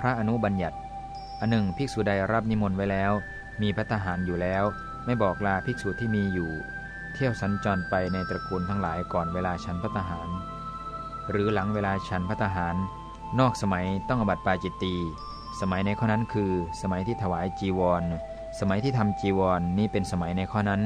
พระอนุบัญญัติอันหนึ่งภิกษุใดรับนิมนต์ไว้แล้ว มีพัฒหารอยู่แล้ว ไม่บอกลาภิกษุที่มีอยู่ เที่ยวสัญจรไปในตระกูลทั้งหลายก่อนเวลาฉันพัฒหาร หรือหลังเวลาฉันพัฒหาร นอกสมัยต้องอบัติปาจิตตีสมัยในข้อนั้นคือ สมัยที่ถวายจีวร สมัยที่ทำจีวรนนี้เป็นสมัยในข้อนั้น